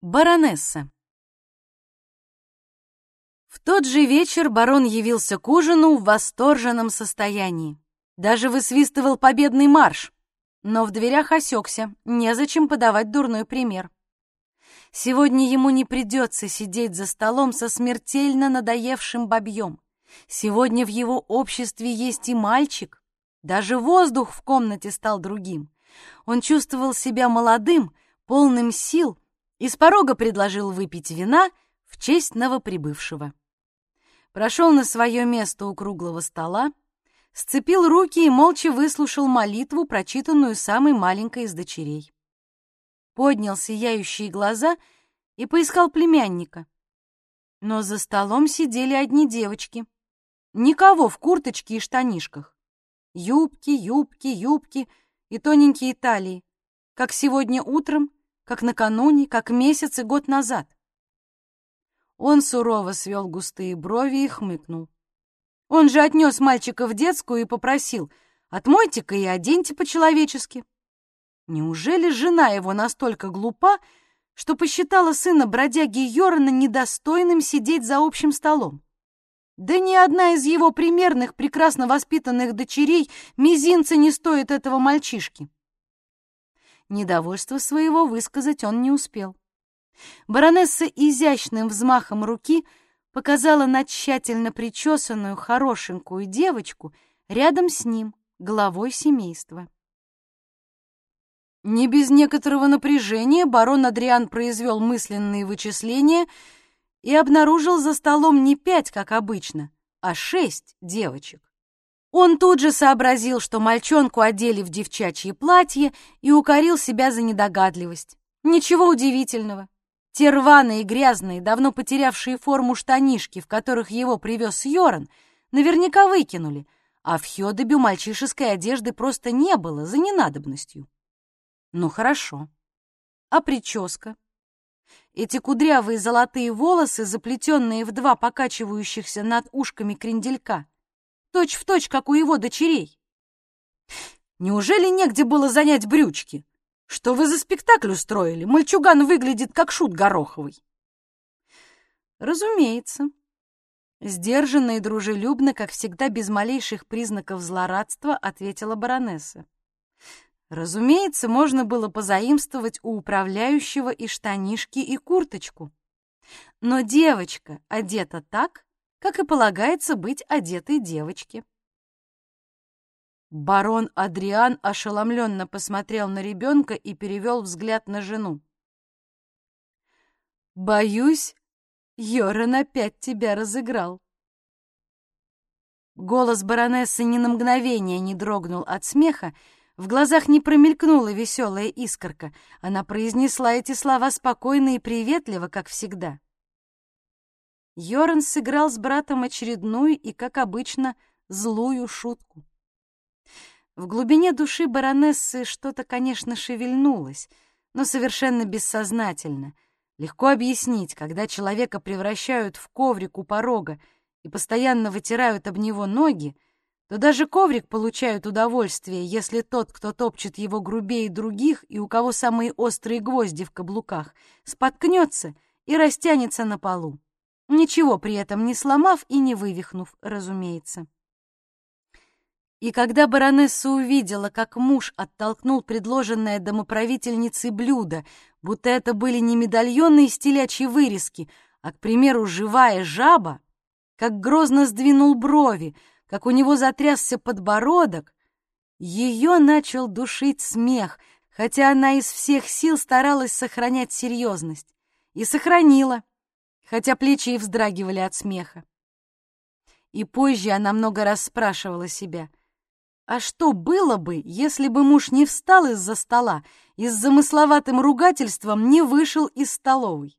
Баронесса. В тот же вечер барон явился к ужину в восторженном состоянии. Даже высвистывал победный марш, но в дверях осекся, незачем подавать дурной пример. Сегодня ему не придется сидеть за столом со смертельно надоевшим бабьем. Сегодня в его обществе есть и мальчик. Даже воздух в комнате стал другим. Он чувствовал себя молодым, полным сил, и с порога предложил выпить вина в честь новоприбывшего. Прошел на свое место у круглого стола, сцепил руки и молча выслушал молитву, прочитанную самой маленькой из дочерей. Поднял сияющие глаза и поискал племянника. Но за столом сидели одни девочки. Никого в курточке и штанишках. Юбки, юбки, юбки и тоненькие талии, как сегодня утром как накануне, как месяц и год назад. Он сурово свел густые брови и хмыкнул. Он же отнес мальчика в детскую и попросил, отмойте-ка и оденьте по-человечески. Неужели жена его настолько глупа, что посчитала сына бродяги Йорона недостойным сидеть за общим столом? Да ни одна из его примерных, прекрасно воспитанных дочерей мизинца не стоит этого мальчишки. Недовольство своего высказать он не успел. Баронесса изящным взмахом руки показала на тщательно причесанную хорошенькую девочку рядом с ним, главой семейства. Не без некоторого напряжения барон Адриан произвел мысленные вычисления и обнаружил за столом не пять, как обычно, а шесть девочек. Он тут же сообразил, что мальчонку одели в девчачье платье и укорил себя за недогадливость. Ничего удивительного. Те рваные, грязные, давно потерявшие форму штанишки, в которых его привез Йоран, наверняка выкинули, а в Хёдебе мальчишеской одежды просто не было за ненадобностью. Ну хорошо. А прическа? Эти кудрявые золотые волосы, заплетенные в два покачивающихся над ушками кренделька — точь в точь, как у его дочерей. Неужели негде было занять брючки? Что вы за спектакль устроили? Мальчуган выглядит как шут Гороховый. Разумеется. Сдержанно и дружелюбно, как всегда, без малейших признаков злорадства, ответила баронесса. Разумеется, можно было позаимствовать у управляющего и штанишки, и курточку. Но девочка одета так, как и полагается быть одетой девочке. Барон Адриан ошеломленно посмотрел на ребенка и перевел взгляд на жену. «Боюсь, Йоран опять тебя разыграл». Голос баронессы ни на мгновение не дрогнул от смеха, в глазах не промелькнула веселая искорка. Она произнесла эти слова спокойно и приветливо, как всегда. Йоран сыграл с братом очередную и, как обычно, злую шутку. В глубине души баронессы что-то, конечно, шевельнулось, но совершенно бессознательно. Легко объяснить, когда человека превращают в коврик у порога и постоянно вытирают об него ноги, то даже коврик получает удовольствие, если тот, кто топчет его грубее других и у кого самые острые гвозди в каблуках, споткнется и растянется на полу ничего при этом не сломав и не вывихнув, разумеется. И когда баронесса увидела, как муж оттолкнул предложенное домоправительницей блюдо, будто это были не медальоны из телячьей вырезки, а, к примеру, живая жаба, как грозно сдвинул брови, как у него затрясся подбородок, ее начал душить смех, хотя она из всех сил старалась сохранять серьезность. И сохранила хотя плечи и вздрагивали от смеха. И позже она много раз спрашивала себя, а что было бы, если бы муж не встал из-за стола и с замысловатым ругательством не вышел из столовой?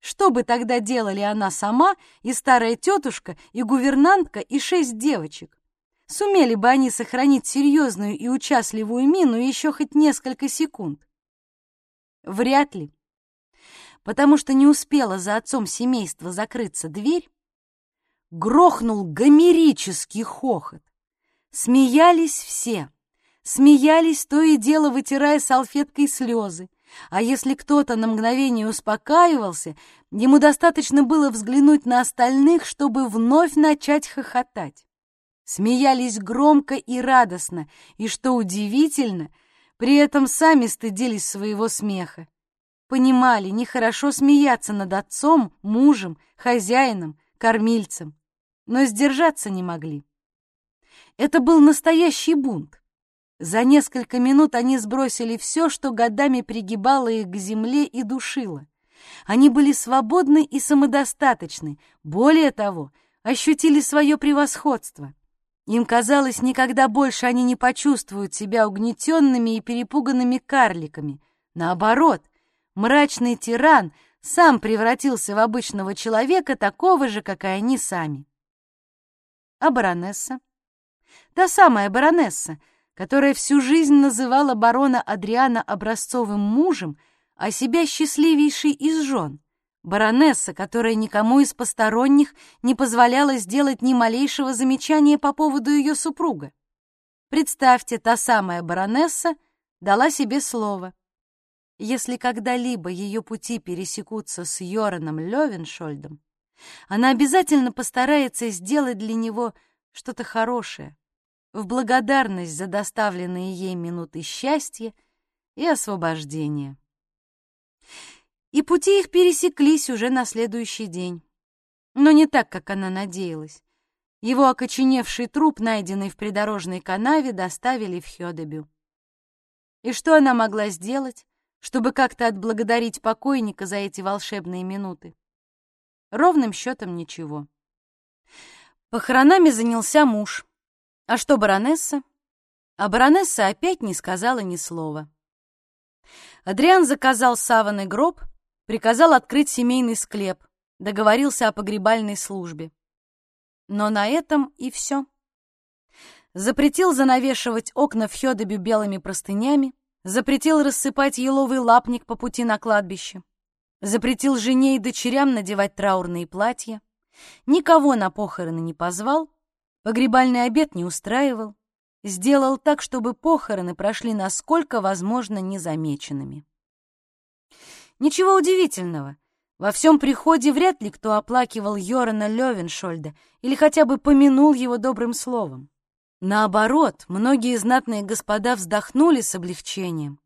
Что бы тогда делали она сама, и старая тетушка, и гувернантка, и шесть девочек? Сумели бы они сохранить серьезную и участливую мину еще хоть несколько секунд? Вряд ли потому что не успела за отцом семейства закрыться дверь, грохнул гомерический хохот. Смеялись все, смеялись то и дело, вытирая салфеткой слезы, А если кто-то на мгновение успокаивался, ему достаточно было взглянуть на остальных, чтобы вновь начать хохотать. Смеялись громко и радостно, и, что удивительно, при этом сами стыдились своего смеха. Понимали, нехорошо смеяться над отцом, мужем, хозяином, кормильцем, но сдержаться не могли. Это был настоящий бунт. За несколько минут они сбросили все, что годами пригибало их к земле и душило. Они были свободны и самодостаточны, более того, ощутили свое превосходство. Им казалось, никогда больше они не почувствуют себя угнетенными и перепуганными карликами. Наоборот, мрачный тиран сам превратился в обычного человека, такого же, как и они сами. А баронесса? Та самая баронесса, которая всю жизнь называла барона Адриана образцовым мужем, а себя счастливейшей из жен. Баронесса, которая никому из посторонних не позволяла сделать ни малейшего замечания по поводу ее супруга. Представьте, та самая баронесса дала себе слово. Если когда-либо ее пути пересекутся с Йораном Левеншольдом, она обязательно постарается сделать для него что-то хорошее, в благодарность за доставленные ей минуты счастья и освобождения. И пути их пересеклись уже на следующий день. Но не так, как она надеялась. Его окоченевший труп, найденный в придорожной канаве, доставили в Хёдебю. И что она могла сделать, чтобы как-то отблагодарить покойника за эти волшебные минуты? Ровным счетом ничего. Похоронами занялся муж. А что баронесса? А баронесса опять не сказала ни слова. Адриан заказал саваный гроб, приказал открыть семейный склеп, договорился о погребальной службе. Но на этом и все. Запретил занавешивать окна в Хёдебю белыми простынями, запретил рассыпать еловый лапник по пути на кладбище, запретил жене и дочерям надевать траурные платья, никого на похороны не позвал, Погребальный обед не устраивал, сделал так, чтобы похороны прошли насколько возможно незамеченными. Ничего удивительного. Во всем приходе вряд ли кто оплакивал Йорана Левеншольда или хотя бы помянул его добрым словом. Наоборот, многие знатные господа вздохнули с облегчением.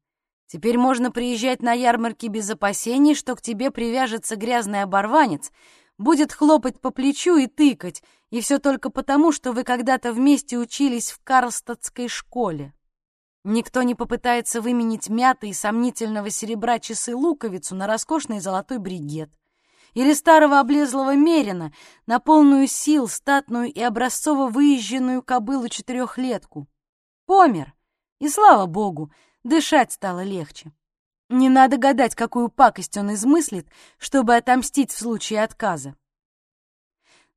Теперь можно приезжать на ярмарки без опасений, что к тебе привяжется грязный оборванец, будет хлопать по плечу и тыкать, и все только потому, что вы когда-то вместе учились в Карлстадской школе. Никто не попытается выменить мятый и сомнительного серебра часы-луковицу на роскошный золотой бригет или старого облезлого мерина на полную сил статную и образцово выезженную кобылу-четырехлетку. Помер, и, слава богу, дышать стало легче. Не надо гадать, какую пакость он измыслит, чтобы отомстить в случае отказа.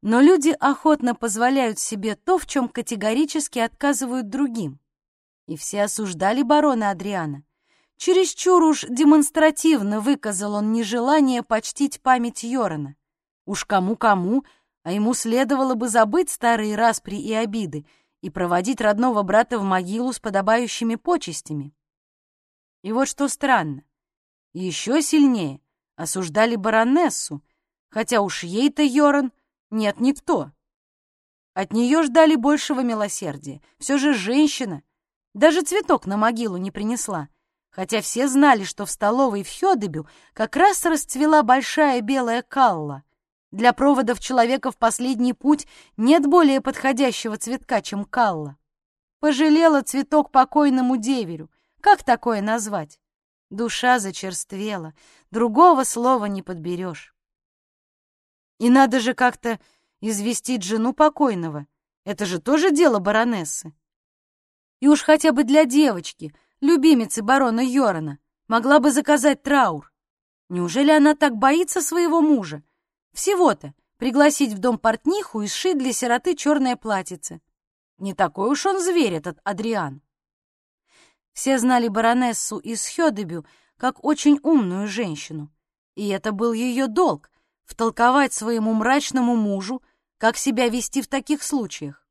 Но люди охотно позволяют себе то, в чем категорически отказывают другим. И все осуждали барона Адриана. Чересчур уж демонстративно выказал он нежелание почтить память Йорона. Уж кому-кому, а ему следовало бы забыть старые распри и обиды и проводить родного брата в могилу с подобающими почестями. И вот что странно. Еще сильнее осуждали баронессу, хотя уж ей-то Йоран нет никто. От нее ждали большего милосердия. Все же женщина. Даже цветок на могилу не принесла. Хотя все знали, что в столовой в Хёдебю как раз расцвела большая белая калла. Для проводов человека в последний путь нет более подходящего цветка, чем калла. Пожалела цветок покойному деверю. Как такое назвать? Душа зачерствела, другого слова не подберешь. И надо же как-то известить жену покойного. Это же тоже дело баронессы. И уж хотя бы для девочки, любимицы барона Йорана, могла бы заказать траур. Неужели она так боится своего мужа? Всего-то пригласить в дом портниху и сшить для сироты черное платьице. Не такой уж он зверь, этот Адриан. Все знали баронессу из Хёдебю как очень умную женщину, и это был ее долг — втолковать своему мрачному мужу, как себя вести в таких случаях.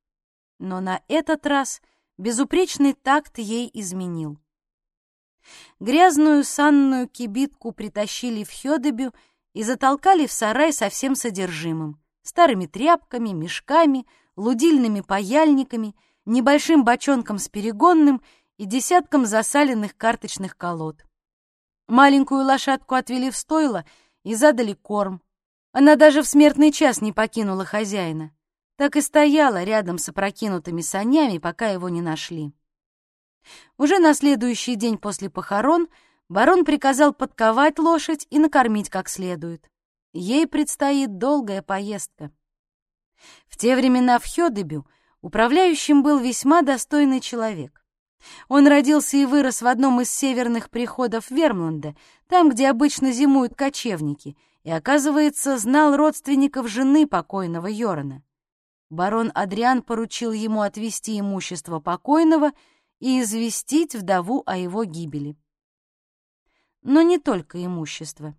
Но на этот раз безупречный такт ей изменил. Грязную санную кибитку притащили в Хёдебю и затолкали в сарай со всем содержимым — старыми тряпками, мешками, лудильными паяльниками, небольшим бочонком с перегонным и десятком засаленных карточных колод. Маленькую лошадку отвели в стойло и задали корм. Она даже в смертный час не покинула хозяина. Так и стояла рядом с опрокинутыми санями, пока его не нашли. Уже на следующий день после похорон барон приказал подковать лошадь и накормить как следует. Ей предстоит долгая поездка. В те времена в Хёдебю управляющим был весьма достойный человек. Он родился и вырос в одном из северных приходов Вермланда, там, где обычно зимуют кочевники, и, оказывается, знал родственников жены покойного Йорона. Барон Адриан поручил ему отвести имущество покойного и известить вдову о его гибели. Но не только имущество.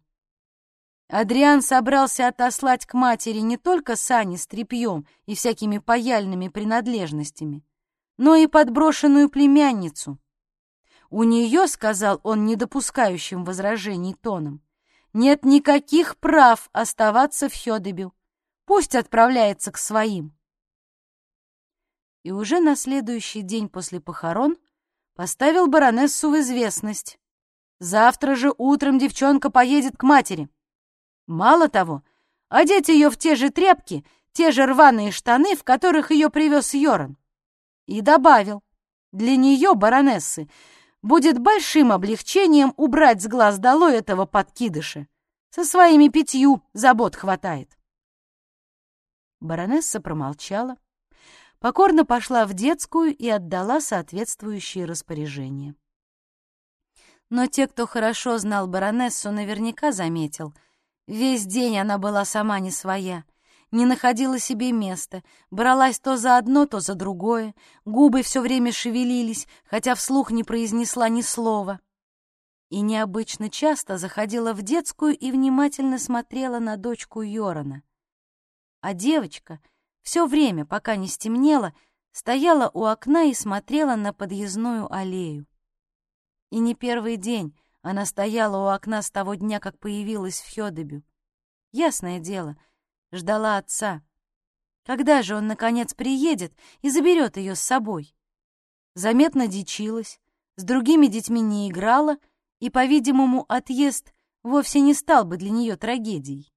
Адриан собрался отослать к матери не только сани с тряпьем и всякими паяльными принадлежностями, но и подброшенную племянницу. У нее, сказал он недопускающим возражений тоном, нет никаких прав оставаться в Хёдебю. Пусть отправляется к своим. И уже на следующий день после похорон поставил баронессу в известность. Завтра же утром девчонка поедет к матери. Мало того, одеть ее в те же тряпки, те же рваные штаны, в которых ее привез Йоран. И добавил, для нее, баронессы, будет большим облегчением убрать с глаз долой этого подкидыша. Со своими пятью забот хватает. Баронесса промолчала, покорно пошла в детскую и отдала соответствующие распоряжения. Но те, кто хорошо знал баронессу, наверняка заметил, весь день она была сама не своя — не находила себе места, бралась то за одно, то за другое, губы все время шевелились, хотя вслух не произнесла ни слова. И необычно часто заходила в детскую и внимательно смотрела на дочку Йорона. А девочка все время, пока не стемнело, стояла у окна и смотрела на подъездную аллею. И не первый день она стояла у окна с того дня, как появилась в Хёдебю. Ясное дело — ждала отца. Когда же он, наконец, приедет и заберет ее с собой? Заметно дичилась, с другими детьми не играла, и, по-видимому, отъезд вовсе не стал бы для нее трагедией.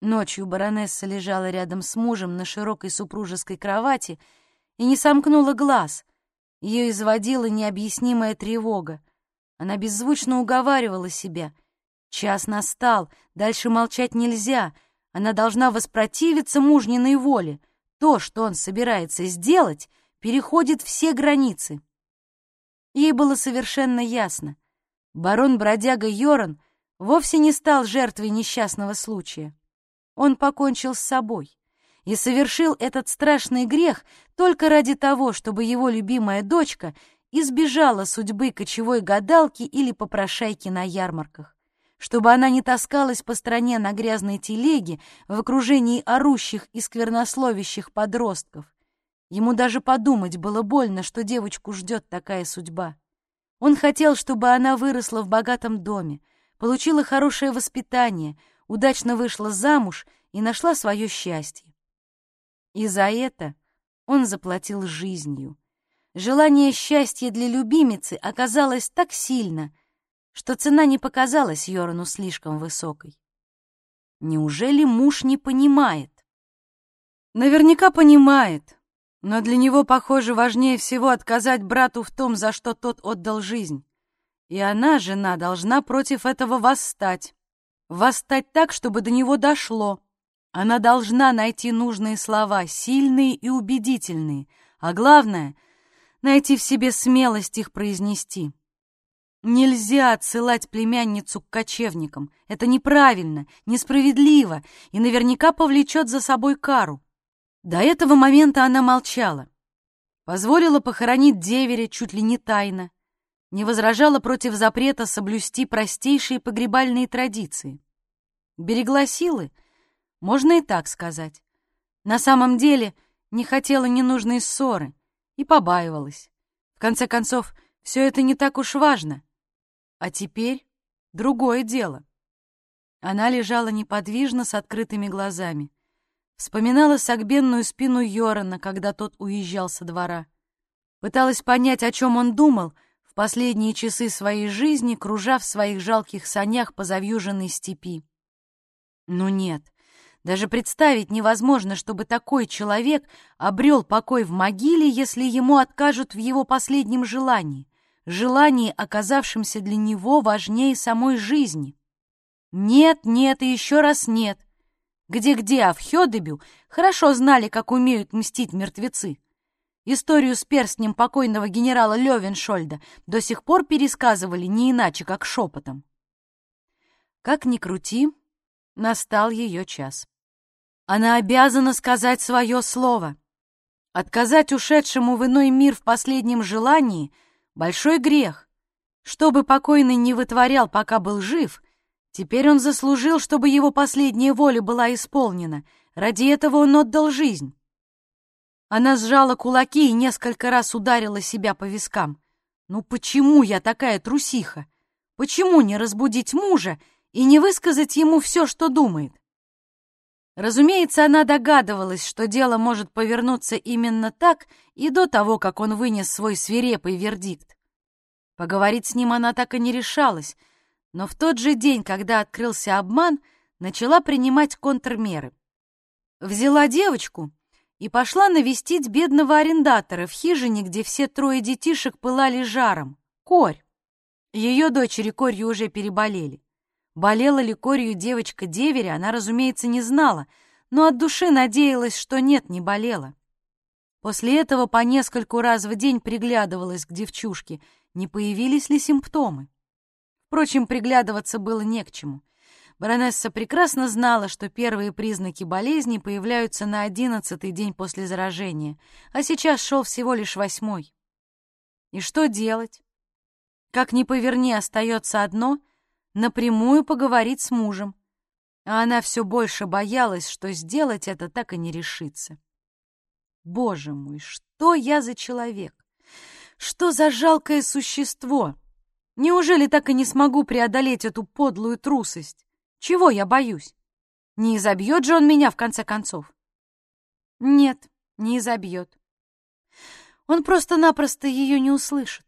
Ночью баронесса лежала рядом с мужем на широкой супружеской кровати и не сомкнула глаз. Ее изводила необъяснимая тревога. Она беззвучно уговаривала себя. Час настал, дальше молчать нельзя — она должна воспротивиться мужниной воле. То, что он собирается сделать, переходит все границы. Ей было совершенно ясно. Барон-бродяга Йоран вовсе не стал жертвой несчастного случая. Он покончил с собой и совершил этот страшный грех только ради того, чтобы его любимая дочка избежала судьбы кочевой гадалки или попрошайки на ярмарках чтобы она не таскалась по стране на грязной телеге в окружении орущих и сквернословящих подростков. Ему даже подумать было больно, что девочку ждет такая судьба. Он хотел, чтобы она выросла в богатом доме, получила хорошее воспитание, удачно вышла замуж и нашла свое счастье. И за это он заплатил жизнью. Желание счастья для любимицы оказалось так сильно — что цена не показалась Йорану слишком высокой. Неужели муж не понимает? Наверняка понимает, но для него, похоже, важнее всего отказать брату в том, за что тот отдал жизнь. И она, жена, должна против этого восстать. Восстать так, чтобы до него дошло. Она должна найти нужные слова, сильные и убедительные, а главное — найти в себе смелость их произнести. Нельзя отсылать племянницу к кочевникам. Это неправильно, несправедливо и наверняка повлечет за собой кару. До этого момента она молчала. Позволила похоронить деверя чуть ли не тайно. Не возражала против запрета соблюсти простейшие погребальные традиции. Берегла силы, можно и так сказать. На самом деле не хотела ненужной ссоры и побаивалась. В конце концов, Все это не так уж важно. А теперь другое дело. Она лежала неподвижно с открытыми глазами. Вспоминала согбенную спину Йорана, когда тот уезжал со двора. Пыталась понять, о чем он думал последние часы своей жизни, кружа в своих жалких санях по завьюженной степи. Но нет, даже представить невозможно, чтобы такой человек обрел покой в могиле, если ему откажут в его последнем желании, желании, оказавшемся для него важнее самой жизни. Нет, нет и еще раз нет. Где-где, а в Хёдебю хорошо знали, как умеют мстить мертвецы. Историю с перстнем покойного генерала Левеншольда до сих пор пересказывали не иначе, как шепотом. Как ни крути, настал ее час. Она обязана сказать свое слово. Отказать ушедшему в иной мир в последнем желании — большой грех. Что бы покойный не вытворял, пока был жив, теперь он заслужил, чтобы его последняя воля была исполнена. Ради этого он отдал жизнь. Она сжала кулаки и несколько раз ударила себя по вискам. «Ну почему я такая трусиха? Почему не разбудить мужа и не высказать ему все, что думает?» Разумеется, она догадывалась, что дело может повернуться именно так и до того, как он вынес свой свирепый вердикт. Поговорить с ним она так и не решалась, но в тот же день, когда открылся обман, начала принимать контрмеры. Взяла девочку и пошла навестить бедного арендатора в хижине, где все трое детишек пылали жаром. Корь. Ее дочери корью уже переболели. Болела ли корью девочка деверя, она, разумеется, не знала, но от души надеялась, что нет, не болела. После этого по нескольку раз в день приглядывалась к девчушке, не появились ли симптомы. Впрочем, приглядываться было не к чему. Баронесса прекрасно знала, что первые признаки болезни появляются на одиннадцатый день после заражения, а сейчас шел всего лишь восьмой. И что делать? Как ни поверни, остается одно — напрямую поговорить с мужем. А она все больше боялась, что сделать это так и не решится. Боже мой, что я за человек? Что за жалкое существо? Неужели так и не смогу преодолеть эту подлую трусость? Чего я боюсь? Не изобьет же он меня, в конце концов? Нет, не изобьет. Он просто-напросто ее не услышит.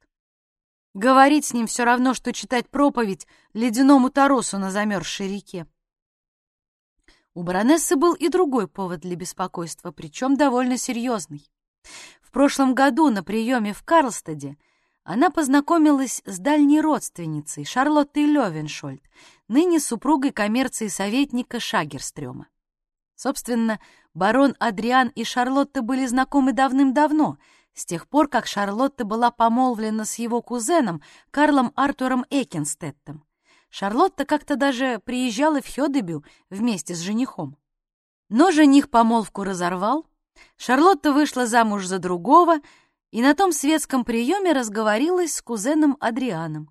Говорить с ним все равно, что читать проповедь ледяному торосу на замерзшей реке. У баронессы был и другой повод для беспокойства, причем довольно серьезный. В прошлом году на приеме в Карлстаде она познакомилась с дальней родственницей Шарлоттой Левеншольд, ныне супругой коммерции советника Шагерстрёма. Собственно, барон Адриан и Шарлотта были знакомы давным-давно — с тех пор, как Шарлотта была помолвлена с его кузеном Карлом Артуром Экенстеттом. Шарлотта как-то даже приезжала в Хёдебю вместе с женихом. Но жених помолвку разорвал, Шарлотта вышла замуж за другого и на том светском приеме разговорилась с кузеном Адрианом.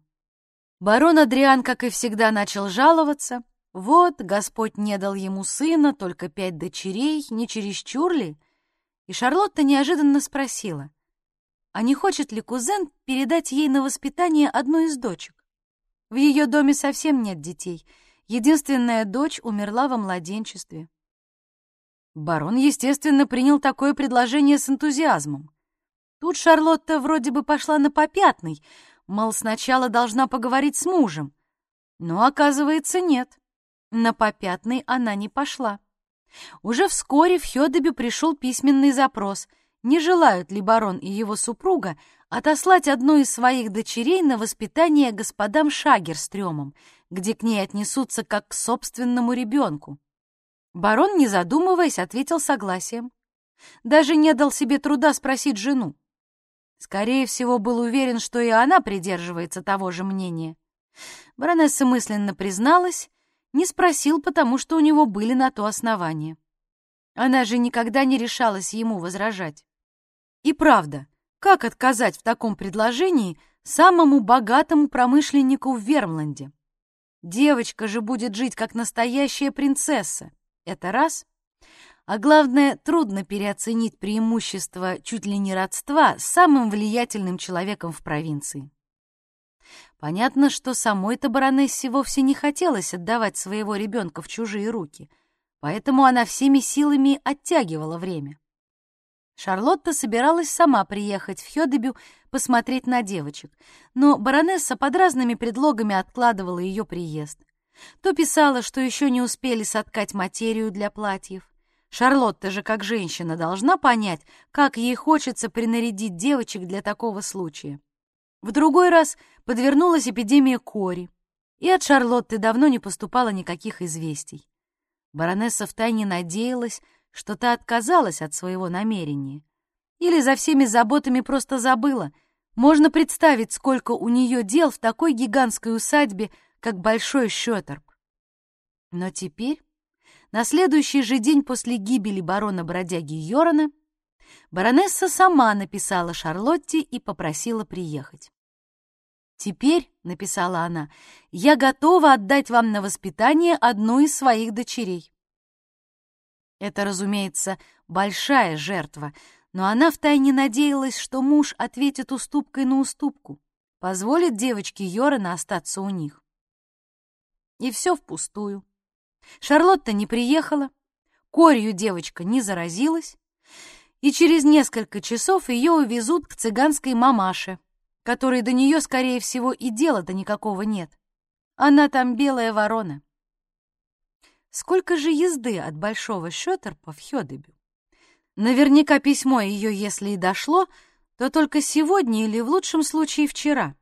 Барон Адриан, как и всегда, начал жаловаться. Вот, Господь не дал ему сына, только пять дочерей, не чересчур ли? И Шарлотта неожиданно спросила, а не хочет ли кузен передать ей на воспитание одну из дочек? В ее доме совсем нет детей. Единственная дочь умерла во младенчестве. Барон, естественно, принял такое предложение с энтузиазмом. Тут Шарлотта вроде бы пошла на попятный, мол, сначала должна поговорить с мужем. Но, оказывается, нет. На попятный она не пошла. Уже вскоре в Хёдебе пришел письменный запрос, не желают ли барон и его супруга отослать одну из своих дочерей на воспитание господам Шагерстрёмом, где к ней отнесутся как к собственному ребенку. Барон, не задумываясь, ответил согласием. Даже не дал себе труда спросить жену. Скорее всего, был уверен, что и она придерживается того же мнения. Баронесса мысленно призналась, не спросил, потому что у него были на то основания. Она же никогда не решалась ему возражать. И правда, как отказать в таком предложении самому богатому промышленнику в Вермланде? Девочка же будет жить как настоящая принцесса. Это раз. А главное, трудно переоценить преимущество чуть ли не родства с самым влиятельным человеком в провинции. Понятно, что самой-то баронессе вовсе не хотелось отдавать своего ребенка в чужие руки, поэтому она всеми силами оттягивала время. Шарлотта собиралась сама приехать в Хёдебю посмотреть на девочек, но баронесса под разными предлогами откладывала ее приезд. То писала, что еще не успели соткать материю для платьев. Шарлотта же, как женщина, должна понять, как ей хочется принарядить девочек для такого случая. В другой раз подвернулась эпидемия кори, и от Шарлотты давно не поступало никаких известий. Баронесса втайне надеялась, что та отказалась от своего намерения. Или за всеми заботами просто забыла. Можно представить, сколько у нее дел в такой гигантской усадьбе, как Большой Шёторп. Но теперь, на следующий же день после гибели барона-бродяги Йорона, баронесса сама написала Шарлотте и попросила приехать. «Теперь», — написала она, — «я готова отдать вам на воспитание одну из своих дочерей». Это, разумеется, большая жертва, но она втайне надеялась, что муж ответит уступкой на уступку, позволит девочке Йорена остаться у них. И все впустую. Шарлотта не приехала, корью девочка не заразилась, и через несколько часов ее увезут к цыганской мамаше, которой до нее, скорее всего, и дела-то никакого нет. Она там белая ворона. Сколько же езды от Большого Шётерпа в Хёдебю? Наверняка письмо ее, если и дошло, то только сегодня или в лучшем случае вчера.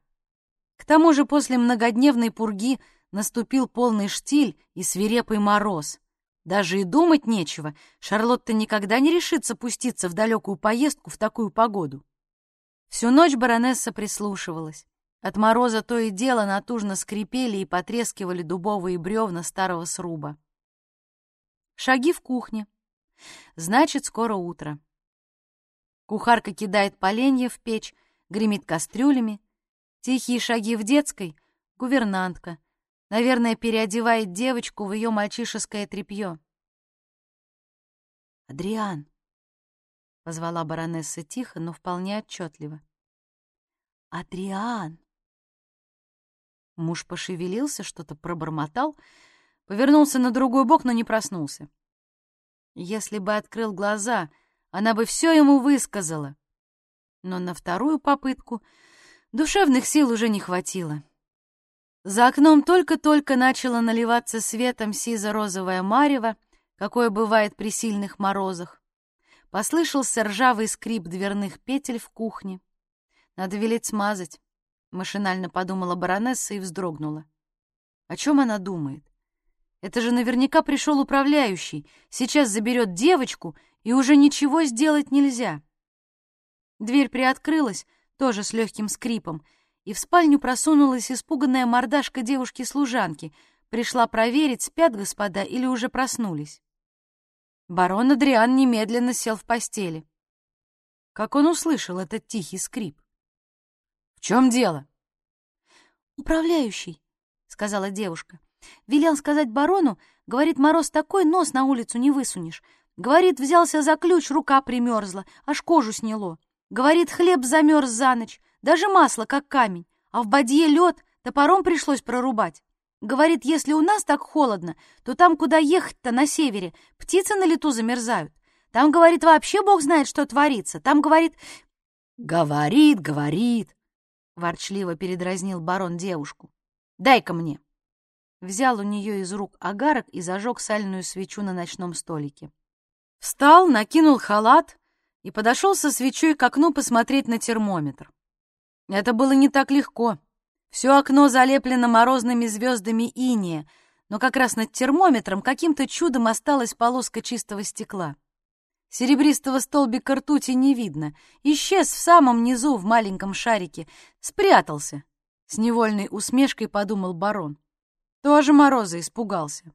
К тому же после многодневной пурги наступил полный штиль и свирепый мороз. Даже и думать нечего, Шарлотта никогда не решится пуститься в далекую поездку в такую погоду. Всю ночь баронесса прислушивалась. От мороза то и дело натужно скрипели и потрескивали дубовые бревна старого сруба. Шаги в кухне. Значит, скоро утро. Кухарка кидает поленья в печь, гремит кастрюлями. Тихие шаги в детской — гувернантка. Наверное, переодевает девочку в ее мальчишеское тряпье. «Адриан!» — позвала баронесса тихо, но вполне отчетливо. «Адриан!» Муж пошевелился, что-то пробормотал — Повернулся на другой бок, но не проснулся. Если бы открыл глаза, она бы все ему высказала. Но на вторую попытку душевных сил уже не хватило. За окном только-только начало наливаться светом сизо-розовое марево, какое бывает при сильных морозах. Послышался ржавый скрип дверных петель в кухне. Надо велеть смазать, — машинально подумала баронесса и вздрогнула. О чем она думает? Это же наверняка пришел управляющий, сейчас заберет девочку, и уже ничего сделать нельзя. Дверь приоткрылась, тоже с легким скрипом, и в спальню просунулась испуганная мордашка девушки-служанки. Пришла проверить, спят господа или уже проснулись. Барон Адриан немедленно сел в постели. Как он услышал этот тихий скрип? «В чем дело?» «Управляющий», — сказала девушка. Велел сказать барону, говорит, мороз такой, нос на улицу не высунешь. Говорит, взялся за ключ, рука примерзла, аж кожу сняло. Говорит, хлеб замерз за ночь, даже масло, как камень, а в бадье лед, топором пришлось прорубать. Говорит, если у нас так холодно, то там, куда ехать-то на севере, птицы на лету замерзают. Там, говорит, вообще бог знает, что творится. Там, говорит... «Говорит, говорит!» — ворчливо передразнил барон девушку. «Дай-ка мне!» взял у нее из рук агарок и зажег сальную свечу на ночном столике. Встал, накинул халат и подошел со свечой к окну посмотреть на термометр. Это было не так легко. Все окно залеплено морозными звездами иния, но как раз над термометром каким-то чудом осталась полоска чистого стекла. Серебристого столбика ртути не видно. Исчез в самом низу в маленьком шарике. Спрятался. С невольной усмешкой подумал барон. Тоже Мороза испугался.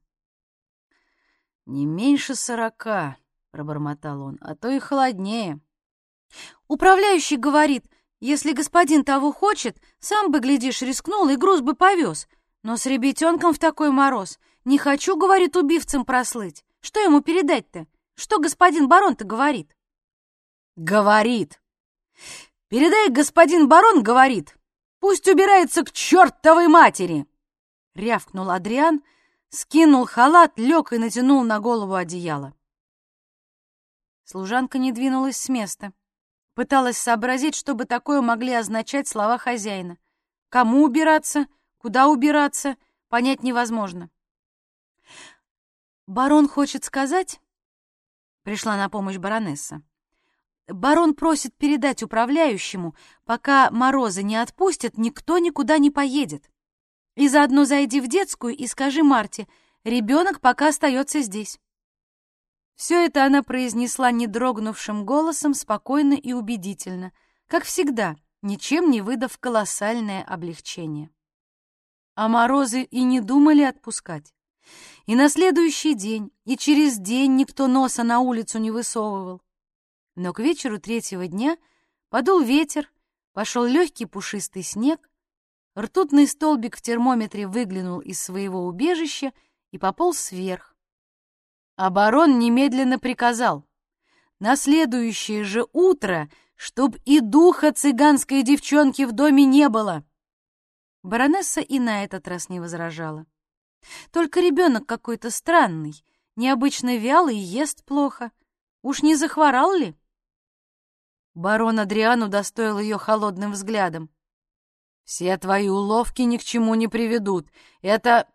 «Не меньше сорока», — пробормотал он, — «а то и холоднее». «Управляющий говорит, если господин того хочет, сам бы, глядишь, рискнул и груз бы повез. Но с ребятенком в такой мороз. Не хочу, — говорит, — убивцем прослыть. Что ему передать-то? Что господин барон-то говорит?» «Говорит. Передай, господин барон говорит, Пусть убирается к чертовой матери!» Рявкнул Адриан, скинул халат, лег и натянул на голову одеяло. Служанка не двинулась с места. Пыталась сообразить, что бы такое могли означать слова хозяина. Кому убираться, куда убираться, понять невозможно. «Барон хочет сказать...» — пришла на помощь баронесса. «Барон просит передать управляющему, пока морозы не отпустят, никто никуда не поедет. И заодно зайди в детскую и скажи Марте, ребенок пока остается здесь». Все это она произнесла не дрогнувшим голосом, спокойно и убедительно, как всегда, ничем не выдав колоссальное облегчение. А морозы и не думали отпускать. И на следующий день, и через день никто носа на улицу не высовывал. Но к вечеру третьего дня подул ветер, пошел легкий пушистый снег, ртутный столбик в термометре выглянул из своего убежища и пополз вверх. Барон немедленно приказал на следующее же утро, чтоб и духа цыганской девчонки в доме не было. Баронесса и на этот раз не возражала. Только ребенок какой-то странный, необычно вялый и ест плохо. Уж не захворал ли? Барон Адриан удостоил ее холодным взглядом. «Все твои уловки ни к чему не приведут. Это...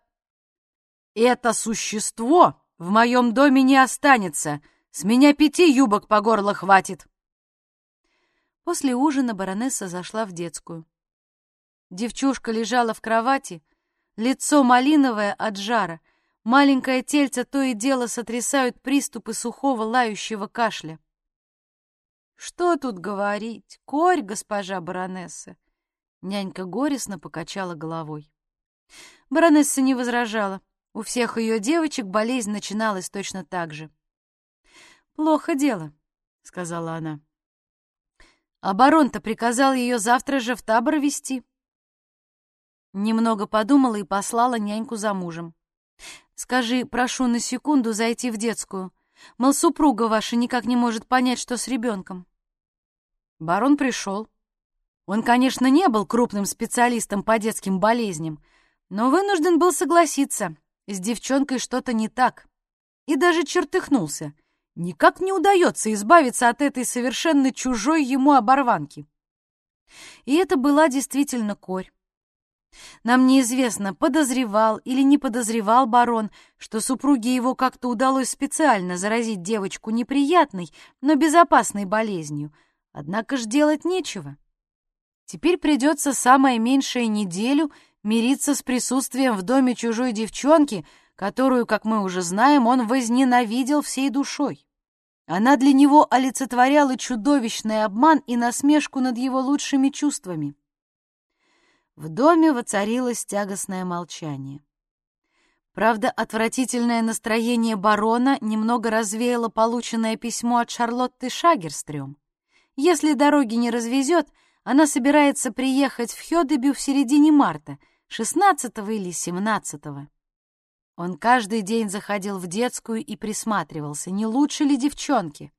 это существо в моем доме не останется. С меня пяти юбок по горло хватит». После ужина баронесса зашла в детскую. Девчушка лежала в кровати, лицо малиновое от жара, маленькое тельце то и дело сотрясают приступы сухого лающего кашля. «Что тут говорить? Корь, госпожа баронесса!» Нянька горестно покачала головой. Баронесса не возражала. У всех ее девочек болезнь начиналась точно так же. «Плохо дело», — сказала она. «А барон-то приказал ее завтра же в табор вести. Немного подумала и послала няньку за мужем. «Скажи, прошу на секунду зайти в детскую. Мол, супруга ваша никак не может понять, что с ребенком». Барон пришел. Он, конечно, не был крупным специалистом по детским болезням, но вынужден был согласиться, с девчонкой что-то не так. И даже чертыхнулся. Никак не удается избавиться от этой совершенно чужой ему оборванки. И это была действительно корь. Нам неизвестно, подозревал или не подозревал барон, что супруге его как-то удалось специально заразить девочку неприятной, но безопасной болезнью. Однако ж делать нечего. Теперь придется самое меньшее неделю мириться с присутствием в доме чужой девчонки, которую, как мы уже знаем, он возненавидел всей душой. Она для него олицетворяла чудовищный обман и насмешку над его лучшими чувствами. В доме воцарилось тягостное молчание. Правда, отвратительное настроение барона немного развеяло полученное письмо от Шарлотты Шагерстрём. Если дороги не развезет, она собирается приехать в Хёдебю в середине марта, 16 или 17 -го. Он каждый день заходил в детскую и присматривался, не лучше ли девчонки.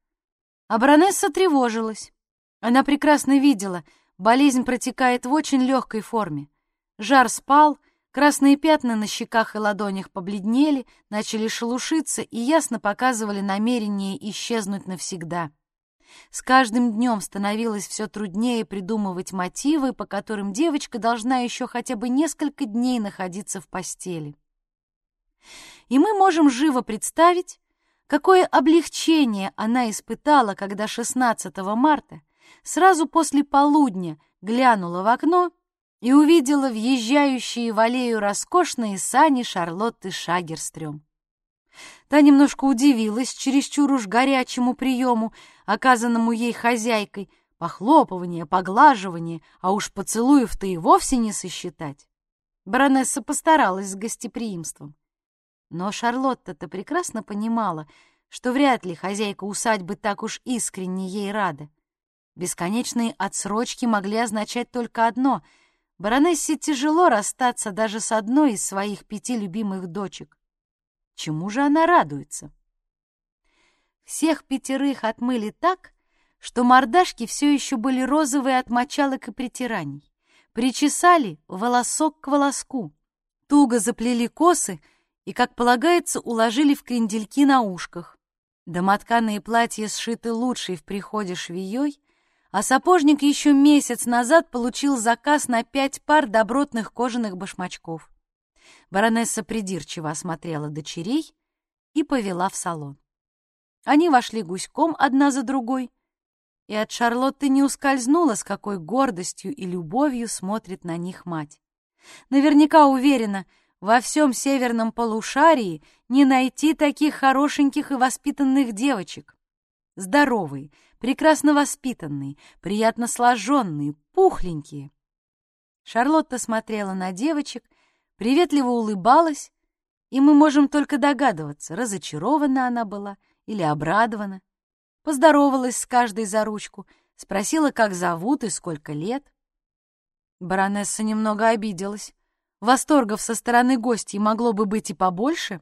А баронесса тревожилась. Она прекрасно видела, Болезнь протекает в очень легкой форме. Жар спал, красные пятна на щеках и ладонях побледнели, начали шелушиться и ясно показывали намерение исчезнуть навсегда. С каждым днем становилось все труднее придумывать мотивы, по которым девочка должна еще хотя бы несколько дней находиться в постели. И мы можем живо представить, какое облегчение она испытала, когда 16 марта сразу после полудня глянула в окно и увидела въезжающие в аллею роскошные сани Шарлотты Шагерстрём. Та немножко удивилась чересчур уж горячему приему, оказанному ей хозяйкой, похлопывание, поглаживание, а уж поцелуев-то и вовсе не сосчитать. Баронесса постаралась с гостеприимством. Но Шарлотта-то прекрасно понимала, что вряд ли хозяйка усадьбы так уж искренне ей рада. Бесконечные отсрочки могли означать только одно — баронессе тяжело расстаться даже с одной из своих пяти любимых дочек. Чему же она радуется? Всех пятерых отмыли так, что мордашки все еще были розовые от мочалок и притираний. Причесали волосок к волоску, туго заплели косы и, как полагается, уложили в крендельки на ушках. Домотканые платья сшиты лучшей в приходе швеей, а сапожник еще месяц назад получил заказ на пять пар добротных кожаных башмачков. Баронесса придирчиво осмотрела дочерей и повела в салон. Они вошли гуськом одна за другой, и от Шарлотты не ускользнуло, с какой гордостью и любовью смотрит на них мать. Наверняка уверена, во всем северном полушарии не найти таких хорошеньких и воспитанных девочек. Здоровые, прекрасно воспитанные, приятно сложенные, пухленькие. Шарлотта смотрела на девочек, приветливо улыбалась, и мы можем только догадываться, разочарована она была или обрадована. Поздоровалась с каждой за ручку, спросила, как зовут и сколько лет. Баронесса немного обиделась. Восторгов со стороны гостей могло бы быть и побольше.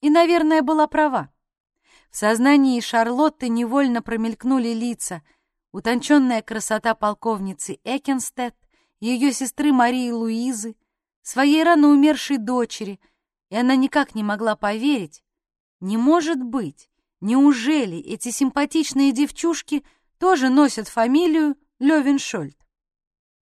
И, наверное, была права. В сознании Шарлотты невольно промелькнули лица, утонченная красота полковницы Экенстед, ее сестры Марии Луизы, своей рано умершей дочери, и она никак не могла поверить. Не может быть, неужели эти симпатичные девчушки тоже носят фамилию Левеншольд?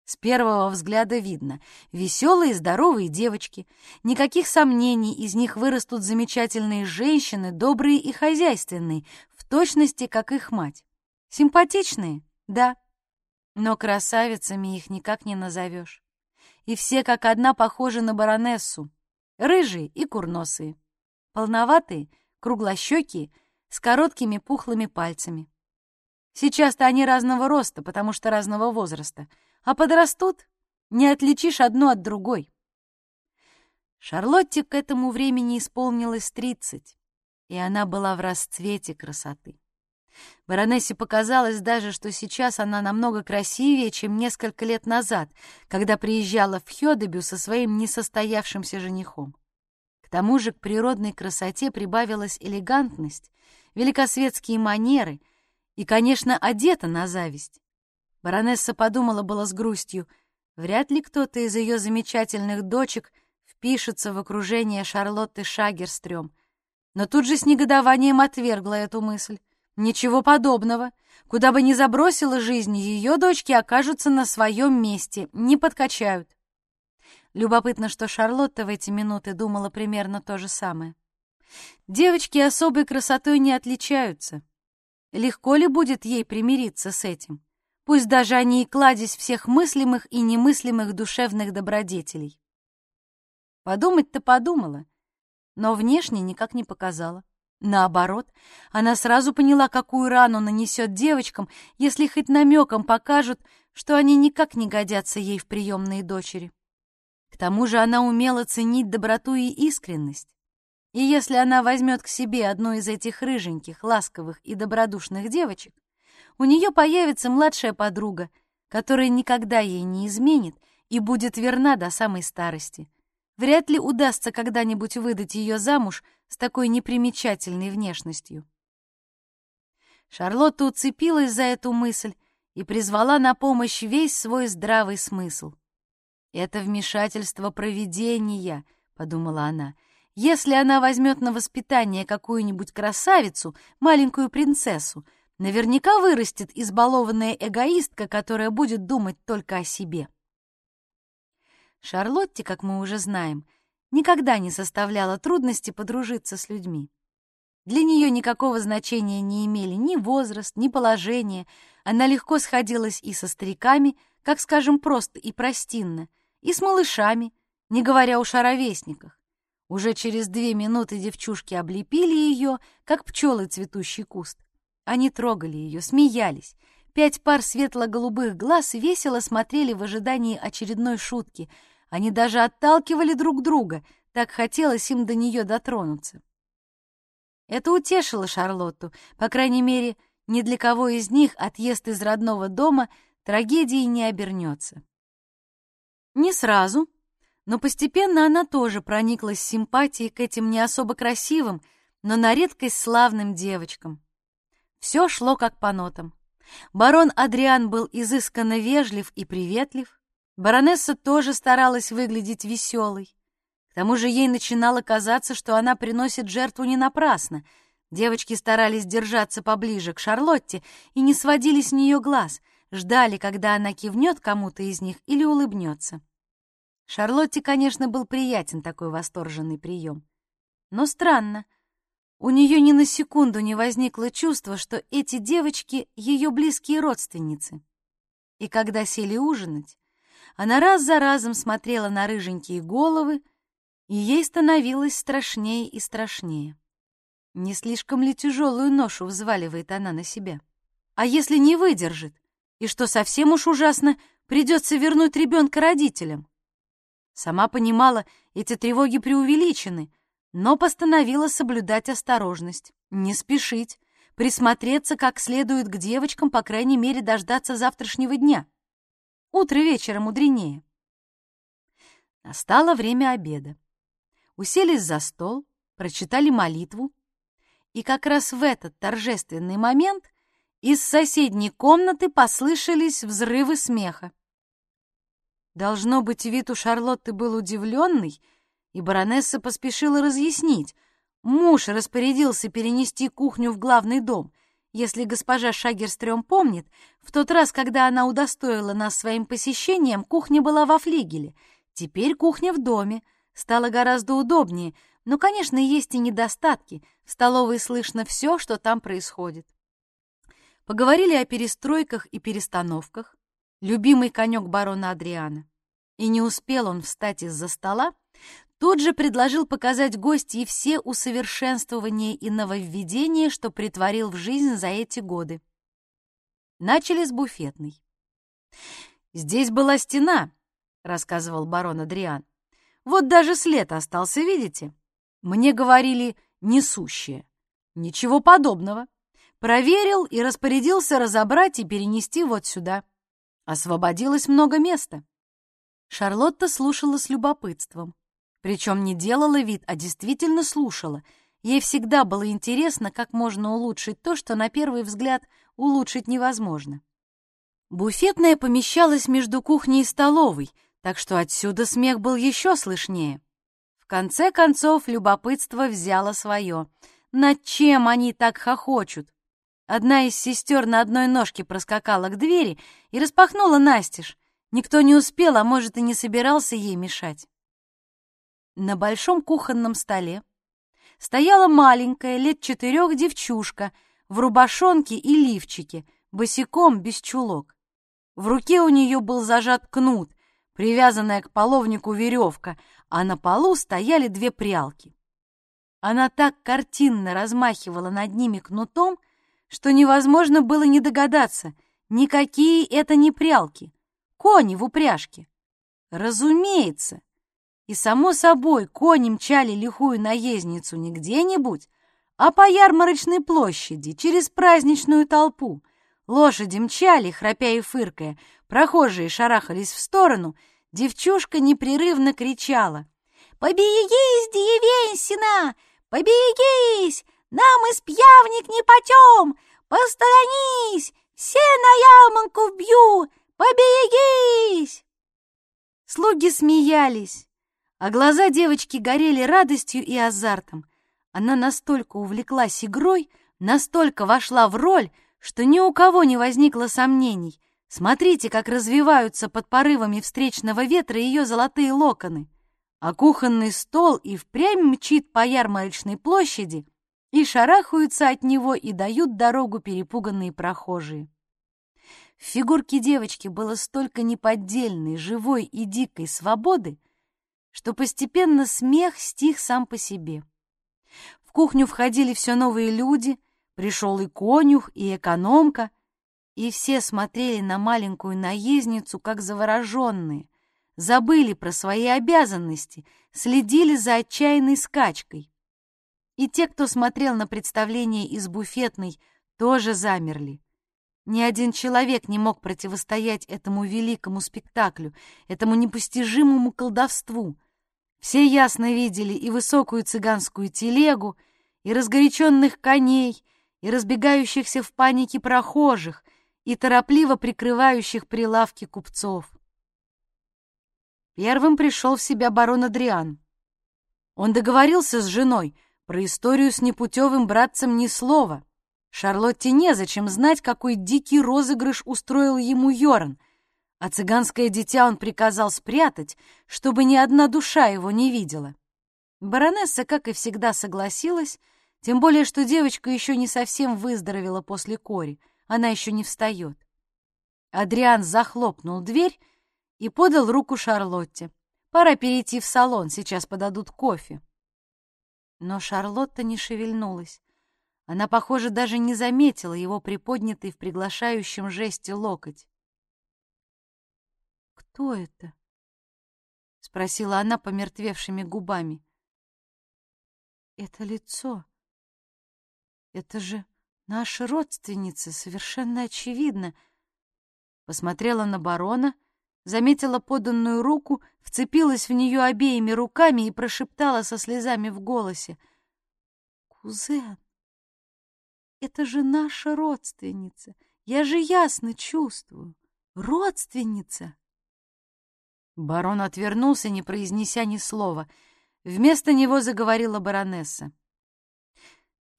С первого взгляда видно — веселые, здоровые девочки. Никаких сомнений, из них вырастут замечательные женщины, добрые и хозяйственные, в точности, как их мать. Симпатичные? Да. Но красавицами их никак не назовешь. И все как одна похожи на баронессу. Рыжие и курносые. Полноватые, круглощекие, с короткими пухлыми пальцами. Сейчас-то они разного роста, потому что разного возраста — а подрастут, не отличишь одну от другой. Шарлотте к этому времени исполнилось тридцать, и она была в расцвете красоты. Баронессе показалось даже, что сейчас она намного красивее, чем несколько лет назад, когда приезжала в Хёдебю со своим несостоявшимся женихом. К тому же к природной красоте прибавилась элегантность, великосветские манеры и, конечно, одета на зависть. Баронесса подумала было с грустью, вряд ли кто-то из ее замечательных дочек впишется в окружение Шарлотты Шагерстрём. Но тут же с негодованием отвергла эту мысль. Ничего подобного. Куда бы ни забросила жизнь, ее дочки окажутся на своем месте, не подкачают. Любопытно, что Шарлотта в эти минуты думала примерно то же самое. Девочки особой красотой не отличаются. Легко ли будет ей примириться с этим? пусть даже они и кладезь всех мыслимых и немыслимых душевных добродетелей. Подумать-то подумала, но внешне никак не показала. Наоборот, она сразу поняла, какую рану нанесет девочкам, если хоть намеком покажут, что они никак не годятся ей в приемные дочери. К тому же она умела ценить доброту и искренность. И если она возьмет к себе одну из этих рыженьких, ласковых и добродушных девочек, у нее появится младшая подруга, которая никогда ей не изменит и будет верна до самой старости. Вряд ли удастся когда-нибудь выдать ее замуж с такой непримечательной внешностью. Шарлотта уцепилась за эту мысль и призвала на помощь весь свой здравый смысл. «Это вмешательство провидения», — подумала она. «Если она возьмет на воспитание какую-нибудь красавицу, маленькую принцессу, Наверняка вырастет избалованная эгоистка, которая будет думать только о себе. Шарлотте, как мы уже знаем, никогда не составляла трудности подружиться с людьми. Для нее никакого значения не имели ни возраст, ни положение. Она легко сходилась и со стариками, как, скажем, просто и простинно, и с малышами, не говоря уж о ровесниках. Уже через две минуты девчушки облепили ее, как пчелы цветущий куст. Они трогали ее, смеялись. Пять пар светло-голубых глаз весело смотрели в ожидании очередной шутки. Они даже отталкивали друг друга, так хотелось им до нее дотронуться. Это утешило Шарлотту, по крайней мере, ни для кого из них отъезд из родного дома трагедией не обернется. Не сразу, но постепенно она тоже прониклась симпатией к этим не особо красивым, но на редкость славным девочкам. Все шло как по нотам. Барон Адриан был изысканно вежлив и приветлив. Баронесса тоже старалась выглядеть веселой. К тому же ей начинало казаться, что она приносит жертву не напрасно. Девочки старались держаться поближе к Шарлотте и не сводили с нее глаз, ждали, когда она кивнет кому-то из них или улыбнется. Шарлотте, конечно, был приятен такой восторженный прием. Но странно, у нее ни на секунду не возникло чувства, что эти девочки — ее близкие родственницы. И когда сели ужинать, она раз за разом смотрела на рыженькие головы, и ей становилось страшнее и страшнее. Не слишком ли тяжелую ношу взваливает она на себя? А если не выдержит, и что совсем уж ужасно, придется вернуть ребенка родителям? Сама понимала, эти тревоги преувеличены, но постановила соблюдать осторожность, не спешить, присмотреться как следует к девочкам, по крайней мере, дождаться завтрашнего дня. Утро вечера мудренее. Настало время обеда. Уселись за стол, прочитали молитву, и как раз в этот торжественный момент из соседней комнаты послышались взрывы смеха. Должно быть, вид у Шарлотты был удивленный, и баронесса поспешила разъяснить. Муж распорядился перенести кухню в главный дом — если госпожа Шагерстрём помнит, в тот раз, когда она удостоила нас своим посещением, кухня была во флигеле. Теперь кухня в доме. Стало гораздо удобнее, но, конечно, есть и недостатки. В столовой слышно все, что там происходит. Поговорили о перестройках и перестановках. Любимый конек барона Адриана. И не успел он встать из-за стола, Тут же предложил показать гостье все усовершенствования и нововведения, что притворил в жизнь за эти годы. Начали с буфетной. «Здесь была стена», — рассказывал барон Адриан. «Вот даже след остался, видите? Мне говорили «несущее». Ничего подобного. Проверил и распорядился разобрать и перенести вот сюда. Освободилось много места». Шарлотта слушала с любопытством. Причем не делала вид, а действительно слушала. Ей всегда было интересно, как можно улучшить то, что на первый взгляд улучшить невозможно. Буфетная помещалась между кухней и столовой, так что отсюда смех был еще слышнее. В конце концов, любопытство взяло свое. Над чем они так хохочут? Одна из сестер на одной ножке проскакала к двери и распахнула настежь. Никто не успел, а может, и не собирался ей мешать. На большом кухонном столе стояла маленькая, лет четырех девчушка в рубашонке и лифчике, босиком, без чулок. В руке у нее был зажат кнут, привязанная к половнику веревка, а на полу стояли две прялки. Она так картинно размахивала над ними кнутом, что невозможно было не догадаться, никакие это не прялки, кони в упряжке. Разумеется, и, само собой, кони мчали лихую наездницу не где-нибудь, а по ярмарочной площади, через праздничную толпу. Лошади мчали, храпя и фыркая, прохожие шарахались в сторону, девчушка непрерывно кричала. «Поберегись, деревенщина! Поберегись! Нам из пьявник не потем! Посторонись! Все на ямонку вбью! Поберегись!» Слуги смеялись, а глаза девочки горели радостью и азартом. Она настолько увлеклась игрой, настолько вошла в роль, что ни у кого не возникло сомнений. Смотрите, как развиваются под порывами встречного ветра ее золотые локоны. А кухонный стол и впрямь мчит по ярмарочной площади, и шарахаются от него и дают дорогу перепуганные прохожие. В фигурке девочки было столько неподдельной, живой и дикой свободы, что постепенно смех стих сам по себе. В кухню входили все новые люди, пришел и конюх, и экономка, и все смотрели на маленькую наездницу, как завороженные, забыли про свои обязанности, следили за отчаянной скачкой. И те, кто смотрел на представление из буфетной, тоже замерли. Ни один человек не мог противостоять этому великому спектаклю, этому непостижимому колдовству — все ясно видели и высокую цыганскую телегу, и разгоряченных коней, и разбегающихся в панике прохожих, и торопливо прикрывающих прилавки купцов. Первым пришел в себя барон Адриан. Он договорился с женой, про историю с непутевым братцем ни слова. Шарлотте незачем знать, какой дикий розыгрыш устроил ему Йорн, а цыганское дитя он приказал спрятать, чтобы ни одна душа его не видела. Баронесса, как и всегда, согласилась, тем более, что девочка еще не совсем выздоровела после кори, она еще не встает. Адриан захлопнул дверь и подал руку Шарлотте. «Пора перейти в салон, сейчас подадут кофе». Но Шарлотта не шевельнулась. Она, похоже, даже не заметила его приподнятый в приглашающем жесте локоть. «Кто это?» — спросила она помертвевшими губами. «Это лицо. Это же наша родственница, совершенно очевидно». Посмотрела на барона — заметила поданную руку, вцепилась в нее обеими руками и прошептала со слезами в голосе. «Кузен, это же наша родственница. Я же ясно чувствую. Родственница!» Барон отвернулся, не произнеся ни слова. Вместо него заговорила баронесса.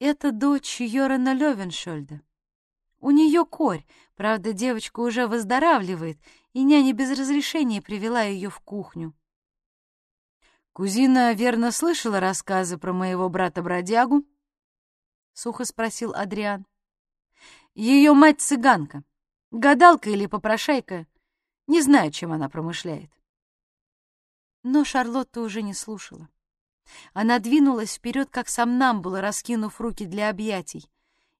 «Это дочь Йорана Левеншольда. У нее корь, правда, девочка уже выздоравливает, и няня без разрешения привела ее в кухню. «Кузина верно слышала рассказы про моего брата-бродягу?» — сухо спросил Адриан. «Ее мать цыганка, гадалка или попрошайка, не знаю, чем она промышляет». Но Шарлотта уже не слушала. Она двинулась вперед, как сам нам было, раскинув руки для объятий.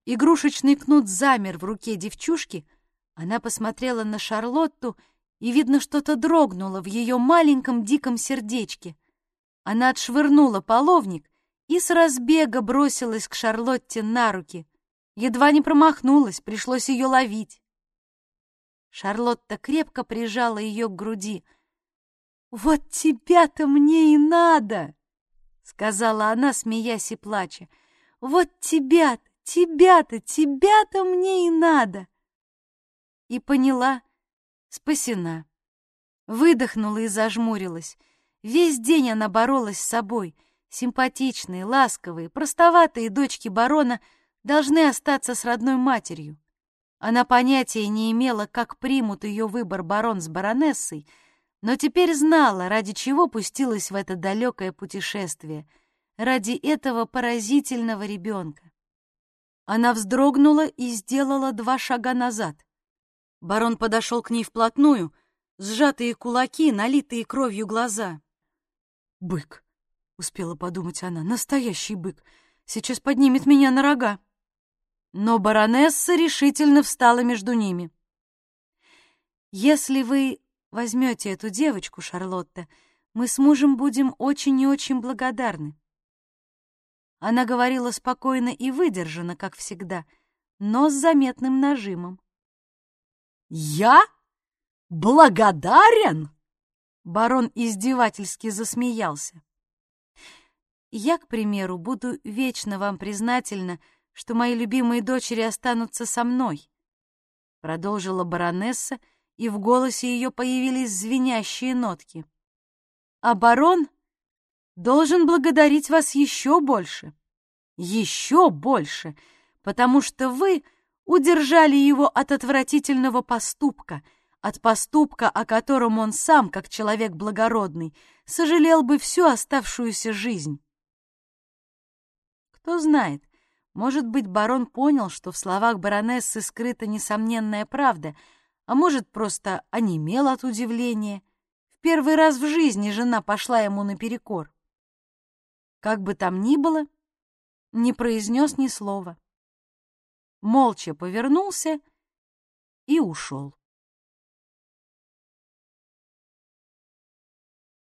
Игрушечный кнут замер в руке девчушки — она посмотрела на Шарлотту, и, видно, что-то дрогнуло в ее маленьком диком сердечке. Она отшвырнула половник и с разбега бросилась к Шарлотте на руки. Едва не промахнулась, пришлось ее ловить. Шарлотта крепко прижала ее к груди. «Вот тебя-то мне и надо!» — сказала она, смеясь и плача. «Вот тебя-то, тебя-то, тебя-то мне и надо!» и поняла — спасена. Выдохнула и зажмурилась. Весь день она боролась с собой. Симпатичные, ласковые, простоватые дочки барона должны остаться с родной матерью. Она понятия не имела, как примут ее выбор барон с баронессой, но теперь знала, ради чего пустилась в это далекое путешествие, ради этого поразительного ребенка. Она вздрогнула и сделала два шага назад. Барон подошел к ней вплотную, сжатые кулаки, налитые кровью глаза. «Бык!» — успела подумать она. «Настоящий бык! Сейчас поднимет меня на рога!» Но баронесса решительно встала между ними. «Если вы возьмете эту девочку, Шарлотта, мы с мужем будем очень и очень благодарны». Она говорила спокойно и выдержанно, как всегда, но с заметным нажимом. «Я? Благодарен?» Барон издевательски засмеялся. «Я, к примеру, буду вечно вам признательна, что мои любимые дочери останутся со мной», продолжила баронесса, и в голосе ее появились звенящие нотки. «А барон должен благодарить вас еще больше, еще больше, потому что вы — удержали его от отвратительного поступка, от поступка, о котором он сам, как человек благородный, сожалел бы всю оставшуюся жизнь. Кто знает, может быть, барон понял, что в словах баронессы скрыта несомненная правда, а может, просто онемел от удивления. В первый раз в жизни жена пошла ему наперекор. Как бы там ни было, не произнес ни слова молча повернулся и ушел.